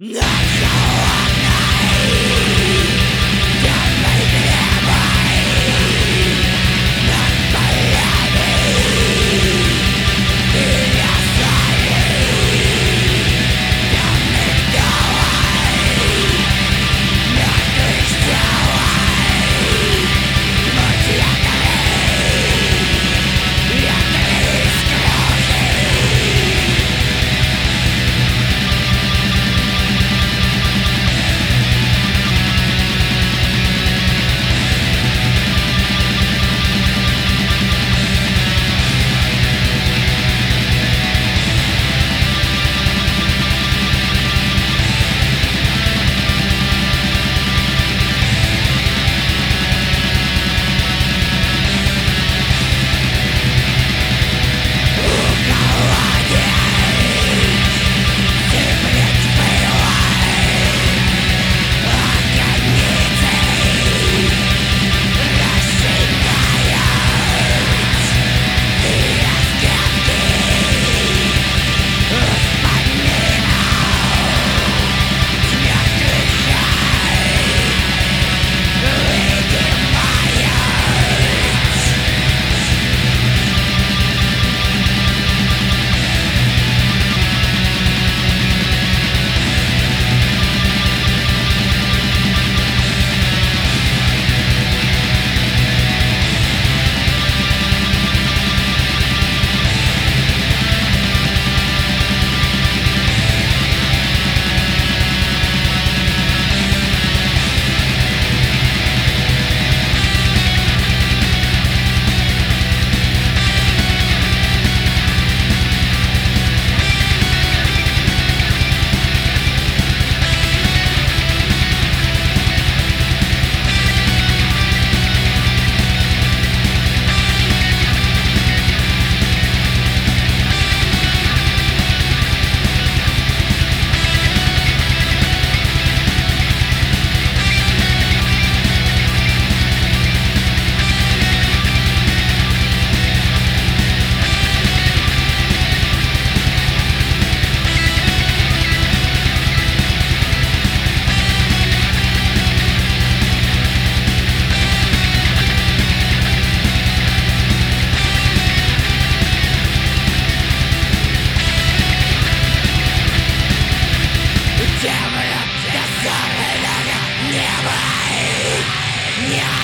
No! Yeah.